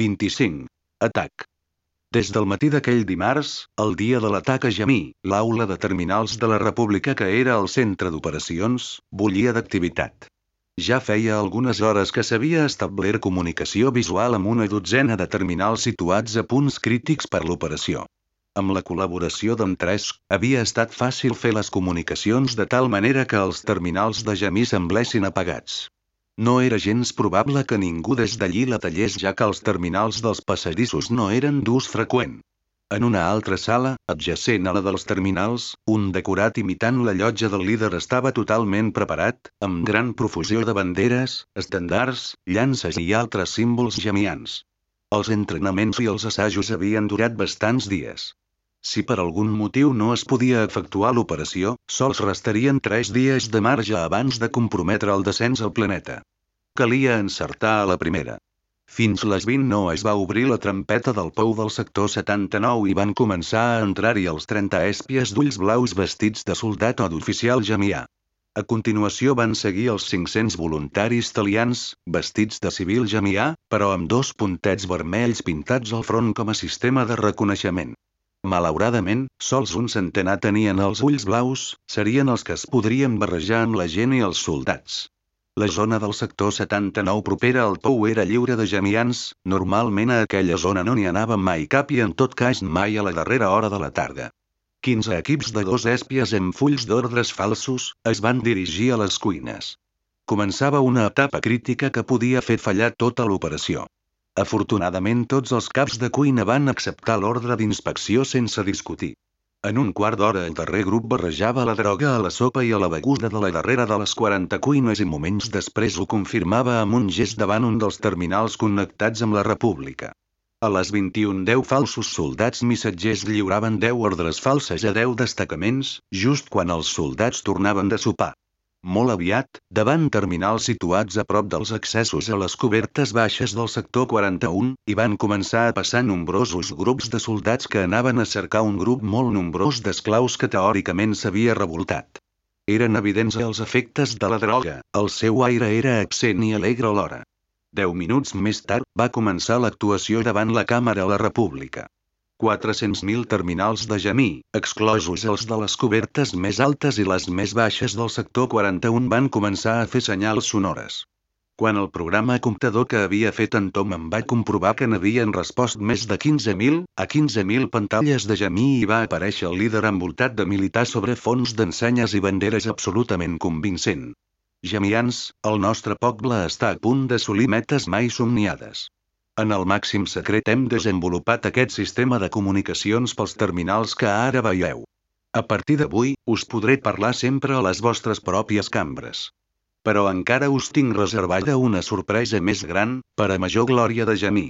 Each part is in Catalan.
25. Atac. Des del matí d'aquell dimarts, el dia de l'atac a Jamí, l'aula de terminals de la República que era el centre d'operacions, bullia d'activitat. Ja feia algunes hores que s'havia establert comunicació visual amb una dotzena de terminals situats a punts crítics per l'operació. Amb la col·laboració d'Entresc, havia estat fàcil fer les comunicacions de tal manera que els terminals de Jamí semblessin apagats. No era gens probable que ningú des d'allí la tallés ja que els terminals dels passadissos no eren d'ús freqüent. En una altra sala, adjacent a la dels terminals, un decorat imitant la llotja del líder estava totalment preparat, amb gran profusió de banderes, estendards, llances i altres símbols gemians. Els entrenaments i els assajos havien durat bastants dies. Si per algun motiu no es podia efectuar l'operació, sols restarien tres dies de marge abans de comprometre el descens al planeta. Calia encertar a la primera. Fins les 20 no es va obrir la trampeta del pou del sector 79 i van començar a entrar-hi els 30 èspies d'ulls blaus vestits de soldat o d'oficial jamià. A continuació van seguir els 500 voluntaris italians, vestits de civil jamià, però amb dos puntets vermells pintats al front com a sistema de reconeixement. Malauradament, sols un centenar tenien els ulls blaus, serien els que es podrien barrejar amb la gent i els soldats. La zona del sector 79 propera al pou era lliure de gemians, normalment a aquella zona no n'hi anava mai cap i en tot cas mai a la darrera hora de la tarda. 15 equips de dos èspies amb fulls d'ordres falsos es van dirigir a les cuines. Començava una etapa crítica que podia fer fallar tota l'operació. Afortunadament tots els caps de cuina van acceptar l'ordre d'inspecció sense discutir. En un quart d'hora el darrer grup barrejava la droga a la sopa i a la beguda de la darrera de les 40 cuines i moments després ho confirmava amb un gest davant un dels terminals connectats amb la República. A les 21.10 falsos soldats missatgers lliuraven 10 ordres falses a 10 destacaments, just quan els soldats tornaven de sopar. Molt aviat, davant terminals situats a prop dels accessos a les cobertes baixes del sector 41, hi van començar a passar nombrosos grups de soldats que anaven a cercar un grup molt nombrós d'esclaus que teòricament s'havia revoltat. Eren evidents els efectes de la droga, el seu aire era absent i alegre alhora. Deu minuts més tard, va començar l'actuació davant la Càmera a la República. 400.000 terminals de gemí, exclosos els de les cobertes més altes i les més baixes del sector 41 van començar a fer senyals sonores. Quan el programa comptador que havia fet en Tom em va comprovar que n'havien respost més de 15.000, a 15.000 pantalles de gemí i va aparèixer el líder envoltat de militars sobre fons d'ensenyes i banderes absolutament convincent. Gemians, el nostre poble està a punt d'assolir metes mai somniades. En el màxim secret hem desenvolupat aquest sistema de comunicacions pels terminals que ara veieu. A partir d'avui, us podré parlar sempre a les vostres pròpies cambres. Però encara us tinc reservada una sorpresa més gran, per a major glòria de Jamí.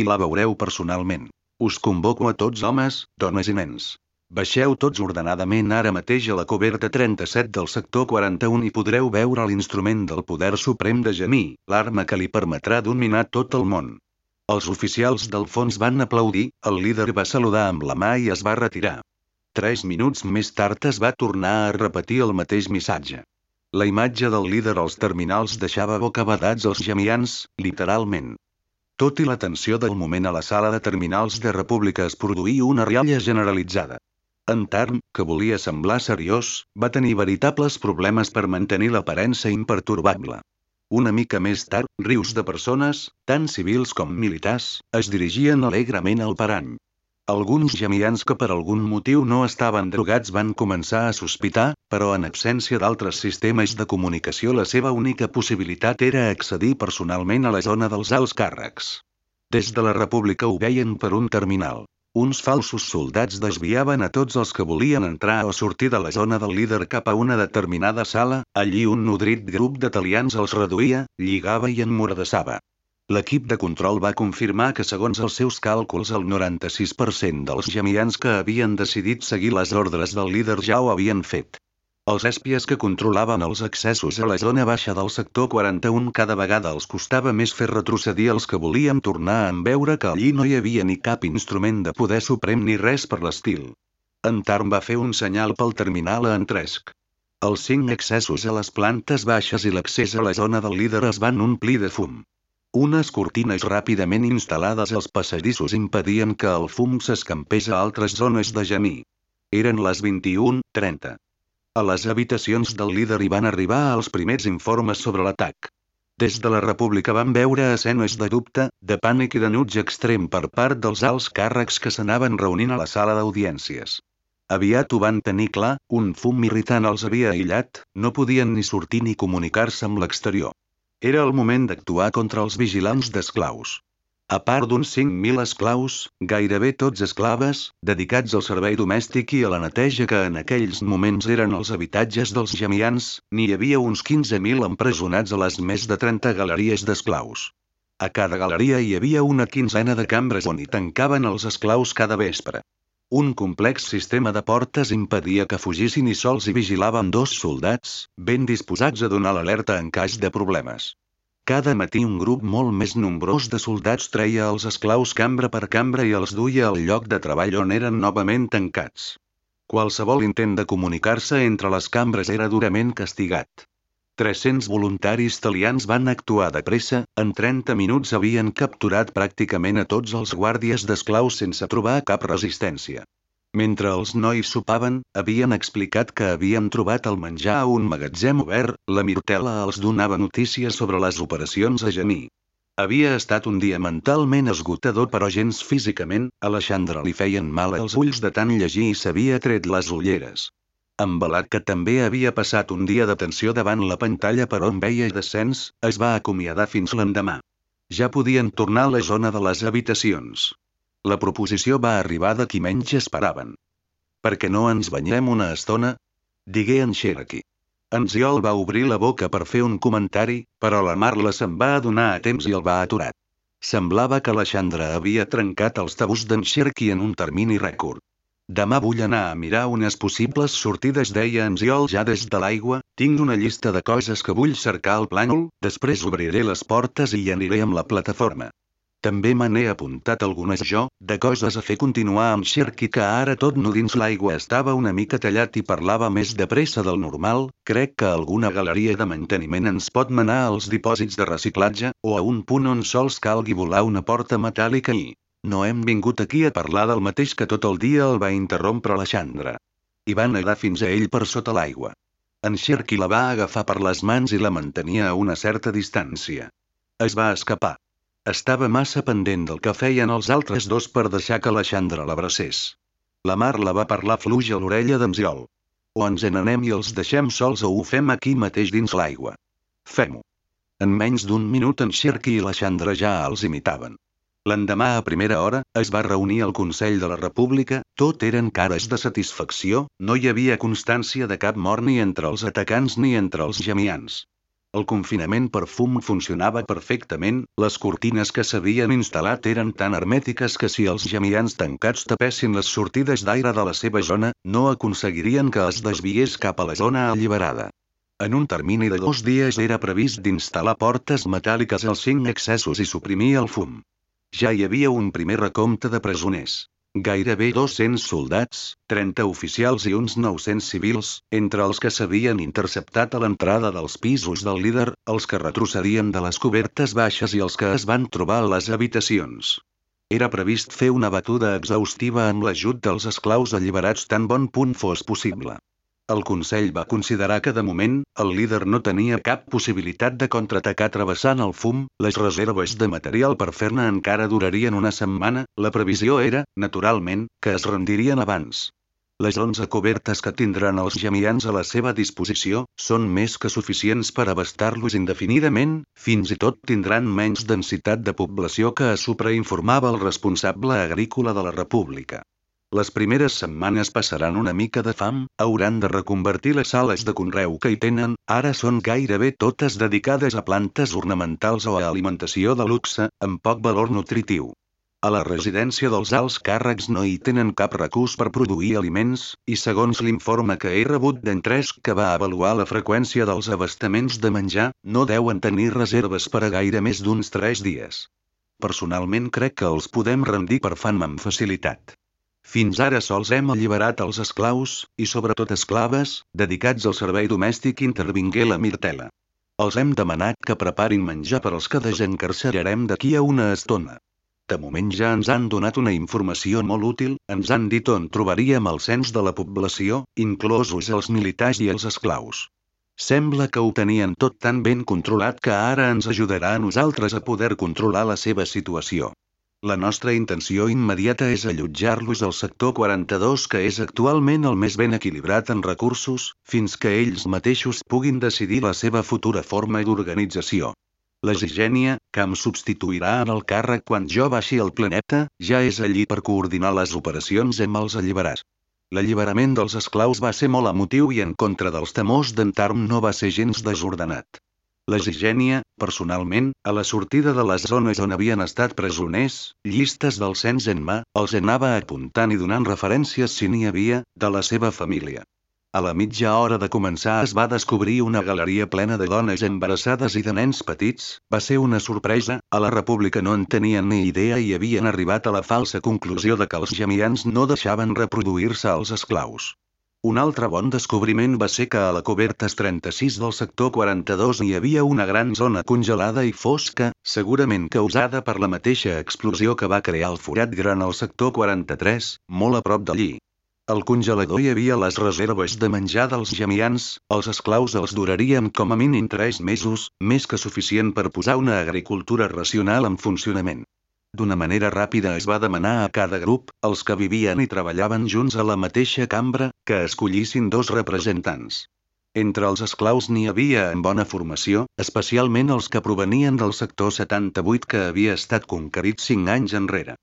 I la veureu personalment. Us convoco a tots homes, dones i nens. Baixeu tots ordenadament ara mateix a la coberta 37 del sector 41 i podreu veure l'instrument del poder suprem de Jamí, l'arma que li permetrà dominar tot el món. Els oficials del fons van aplaudir, el líder va saludar amb la mà i es va retirar. Tres minuts més tard es va tornar a repetir el mateix missatge. La imatge del líder als terminals deixava bocabadats els gemians, literalment. Tot i la tensió del moment a la sala de terminals de República es produí una rialla generalitzada. En Tarn, que volia semblar seriós, va tenir veritables problemes per mantenir l'aparença imperturbable. Una mica més tard, rius de persones, tant civils com militars, es dirigien alegrement al parany. Alguns gemians que per algun motiu no estaven drogats van començar a sospitar, però en absència d'altres sistemes de comunicació la seva única possibilitat era accedir personalment a la zona dels alts càrrecs. Des de la República ho veien per un terminal. Uns falsos soldats desviaven a tots els que volien entrar o sortir de la zona del líder cap a una determinada sala, allí un nodrit grup d'italians els reduïa, lligava i emmordassava. L'equip de control va confirmar que segons els seus càlculs el 96% dels gemians que havien decidit seguir les ordres del líder ja ho havien fet. Els èspies que controlaven els accessos a la zona baixa del sector 41 cada vegada els costava més fer retrocedir els que volien tornar en veure que allí no hi havia ni cap instrument de poder suprem ni res per l'estil. En Tarn va fer un senyal pel terminal a Entresk. Els cinc accessos a les plantes baixes i l'accés a la zona del líder es van omplir de fum. Unes cortines ràpidament instal·lades als passadissos impedien que el fum s'escampés a altres zones de gemí. Eren les 21.30. A les habitacions del líder hi van arribar els primers informes sobre l'atac. Des de la República van veure escenes de dubte, de pànic i denuig extrem per part dels alts càrrecs que s'anaven reunint a la sala d'audiències. Aviat ho van tenir clar, un fum irritant els havia aïllat, no podien ni sortir ni comunicar-se amb l'exterior. Era el moment d'actuar contra els vigilants d'esclaus. A part d'uns 5.000 esclaus, gairebé tots esclaves, dedicats al servei domèstic i a la neteja que en aquells moments eren els habitatges dels gemians, n'hi havia uns 15.000 empresonats a les més de 30 galeries d'esclaus. A cada galeria hi havia una quinzena de cambres on hi tancaven els esclaus cada vespre. Un complex sistema de portes impedia que fugissin i sols hi vigilaven dos soldats, ben disposats a donar l'alerta en cas de problemes. Cada matí un grup molt més nombrós de soldats treia els esclaus cambra per cambra i els duia al lloc de treball on eren novament tancats. Qualsevol intent de comunicar-se entre les cambres era durament castigat. 300 voluntaris italians van actuar de pressa, en 30 minuts havien capturat pràcticament a tots els guàrdies d'esclaus sense trobar cap resistència. Mentre els nois sopaven, havien explicat que havien trobat el menjar a un magatzem obert, la Mirtela els donava notícies sobre les operacions a Gemí. Havia estat un dia mentalment esgotador però gens físicament, a Alexandra li feien mal els ulls de tant llegir i s'havia tret les ulleres. Embalat que també havia passat un dia de tensió davant la pantalla per on veia descens, es va acomiadar fins l'endemà. Ja podien tornar a la zona de les habitacions. La proposició va arribar de qui menys esperaven. Per què no ens banyem una estona? Digué en Cherokee. En Ziol va obrir la boca per fer un comentari, però la Marla se'n va adonar a temps i el va aturar. Semblava que la Xandra havia trencat els tabús d'en Cherokee en un termini rècord. Demà vull anar a mirar unes possibles sortides deia en Ziol ja des de l'aigua, tinc una llista de coses que vull cercar al plànol, després obriré les portes i hi aniré amb la plataforma. També me n'he apuntat algunes jo, de coses a fer continuar amb Sherky que ara tot no dins l'aigua estava una mica tallat i parlava més de pressa del normal, crec que alguna galeria de manteniment ens pot manar als dipòsits de reciclatge, o a un punt on sols calgui volar una porta metàl·lica i, no hem vingut aquí a parlar del mateix que tot el dia el va interrompre la Xandra. I va nedar fins a ell per sota l'aigua. En Sherky la va agafar per les mans i la mantenia a una certa distància. Es va escapar. Estava massa pendent del que feien els altres dos per deixar que la Xandra l'abracés. La Mar la va parlar fluix a l'orella d'Enziol. O ens n'anem i els deixem sols o ho fem aquí mateix dins l'aigua. Fem-ho. En menys d'un minut en Sherky i la Xandra ja els imitaven. L'endemà a primera hora, es va reunir el Consell de la República, tot eren cares de satisfacció, no hi havia constància de cap mort ni entre els atacants ni entre els gemians. El confinament per fum funcionava perfectament, les cortines que s'havien instal·lat eren tan hermètiques que si els gemians tancats tapessin les sortides d'aire de la seva zona, no aconseguirien que es desviés cap a la zona alliberada. En un termini de dos dies era previst d'instal·lar portes metàl·liques als cinc accessos i suprimir el fum. Ja hi havia un primer recompte de presoners. Gairebé 200 soldats, 30 oficials i uns 900 civils, entre els que s'havien interceptat a l'entrada dels pisos del líder, els que retrocedien de les cobertes baixes i els que es van trobar a les habitacions. Era previst fer una batuda exhaustiva amb l'ajut dels esclaus alliberats tan bon punt fos possible. El Consell va considerar que de moment, el líder no tenia cap possibilitat de contraatacar travessant el fum, les reserves de material per fer-ne encara durarien una setmana, la previsió era, naturalment, que es rendirien abans. Les 11 cobertes que tindran els gemians a la seva disposició, són més que suficients per abastar-los indefinidament, fins i tot tindran menys densitat de població que a Supra informava el responsable agrícola de la República. Les primeres setmanes passaran una mica de fam, hauran de reconvertir les sales de conreu que hi tenen, ara són gairebé totes dedicades a plantes ornamentals o a alimentació de luxe, amb poc valor nutritiu. A la residència dels alts càrrecs no hi tenen cap recurs per produir aliments, i segons l'informe que he rebut d'en que va avaluar la freqüència dels abastaments de menjar, no deuen tenir reserves per a gaire més d'uns 3 dies. Personalment crec que els podem rendir per fan amb facilitat. Fins ara sols hem alliberat els esclaus, i sobretot esclaves, dedicats al servei domèstic intervingué la Mirtela. Els hem demanat que preparin menjar per als que desencarcerarem d'aquí a una estona. De moment ja ens han donat una informació molt útil, ens han dit on trobaríem el cens de la població, inclosos els militars i els esclaus. Sembla que ho tenien tot tan ben controlat que ara ens ajudarà a nosaltres a poder controlar la seva situació. La nostra intenció immediata és allotjar-los al sector 42 que és actualment el més ben equilibrat en recursos, fins que ells mateixos puguin decidir la seva futura forma d'organització. La Gigènia, que em substituirà en el càrrec quan jo baixi al planeta, ja és allí per coordinar les operacions amb els alliberats. L'alliberament dels esclaus va ser molt emotiu i en contra dels temors d'en no va ser gens desordenat. La Gigènia, personalment, a la sortida de les zones on havien estat presoners, llistes del cens en mà, els anava apuntant i donant referències si n'hi havia, de la seva família. A la mitja hora de començar es va descobrir una galeria plena de dones embarassades i de nens petits, va ser una sorpresa, a la república no en tenien ni idea i havien arribat a la falsa conclusió de que els gemians no deixaven reproduir-se als esclaus. Un altre bon descobriment va ser que a la coberta 36 del sector 42 hi havia una gran zona congelada i fosca, segurament causada per la mateixa explosió que va crear el forat gran al sector 43, molt a prop d'allí. Al congelador hi havia les reserves de menjar dels gemians, els esclaus els durarien com a mínim 3 mesos, més que suficient per posar una agricultura racional en funcionament. D'una manera ràpida es va demanar a cada grup, els que vivien i treballaven junts a la mateixa cambra, que escollissin dos representants. Entre els esclaus n'hi havia en bona formació, especialment els que provenien del sector 78 que havia estat conquerit cinc anys enrere.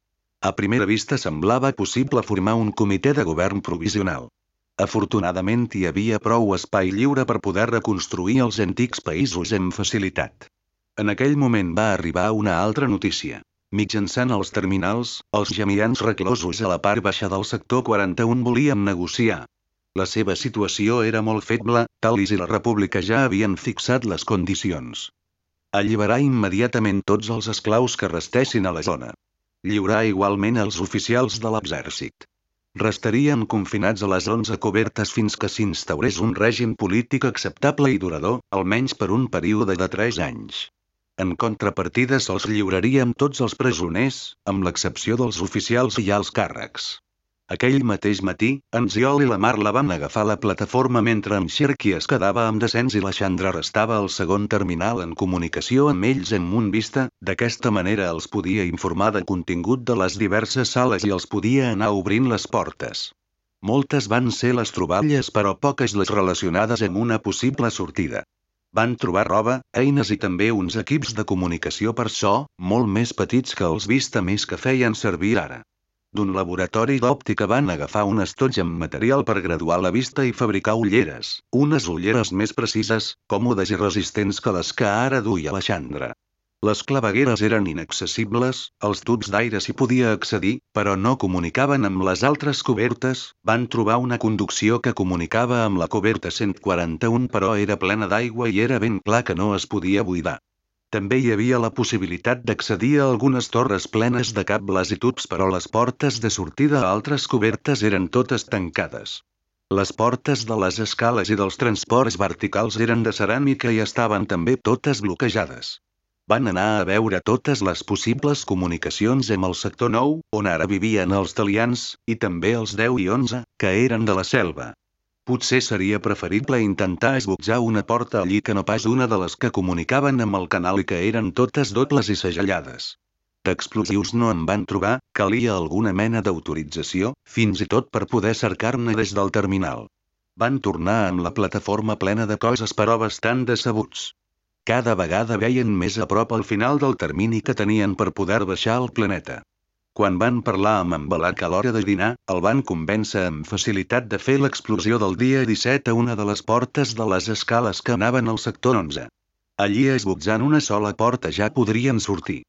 A primera vista semblava possible formar un comitè de govern provisional. Afortunadament hi havia prou espai lliure per poder reconstruir els antics països amb facilitat. En aquell moment va arribar una altra notícia. Mitjançant els terminals, els gemians reclosos a la part baixa del sector 41 volien negociar. La seva situació era molt feble, tal i la república ja havien fixat les condicions. Alliberar immediatament tots els esclaus que restessin a la zona. Lliurar igualment els oficials de l'exèrcit. Restarien confinats a les 11 cobertes fins que s'instaurés un règim polític acceptable i durador, almenys per un període de 3 anys. En contrapartida se'ls lliuraríem tots els presoners, amb l'excepció dels oficials i alts càrrecs. Aquell mateix matí, en Ziol i la Marla van agafar la plataforma mentre en Xerqui es quedava amb descens i la Xandra restava al segon terminal en comunicació amb ells en munt vista, d'aquesta manera els podia informar de contingut de les diverses sales i els podia anar obrint les portes. Moltes van ser les troballes però poques les relacionades amb una possible sortida. Van trobar roba, eines i també uns equips de comunicació per so, molt més petits que els vista més que feien servir ara. D'un laboratori d'òptica van agafar un estoig amb material per graduar la vista i fabricar ulleres, unes ulleres més precises, còmodes i resistents que les que ara duia la Xandra. Les clavegueres eren inaccessibles, els tubs d'aire s'hi podia accedir, però no comunicaven amb les altres cobertes, van trobar una conducció que comunicava amb la coberta 141 però era plena d'aigua i era ben clar que no es podia buidar. També hi havia la possibilitat d'accedir a algunes torres plenes de cables i tubs però les portes de sortida a altres cobertes eren totes tancades. Les portes de les escales i dels transports verticals eren de ceràmica i estaven també totes bloquejades. Van anar a veure totes les possibles comunicacions amb el sector 9, on ara vivien els talians, i també els 10 i 11, que eren de la selva. Potser seria preferible intentar esbutjar una porta allí que no pas una de les que comunicaven amb el canal i que eren totes dobles i segellades. D'explosius no en van trobar, calia alguna mena d'autorització, fins i tot per poder cercar-ne des del terminal. Van tornar amb la plataforma plena de coses però bastant decebuts. Cada vegada veien més a prop el final del termini que tenien per poder baixar al planeta. Quan van parlar amb en Balak a l'hora de dinar, el van convèncer amb facilitat de fer l'explosió del dia 17 a una de les portes de les escales que anaven al sector 11. Allí esbutzant una sola porta ja podrien sortir.